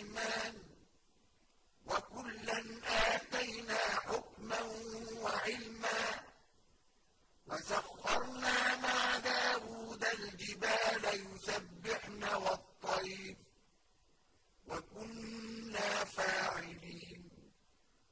iman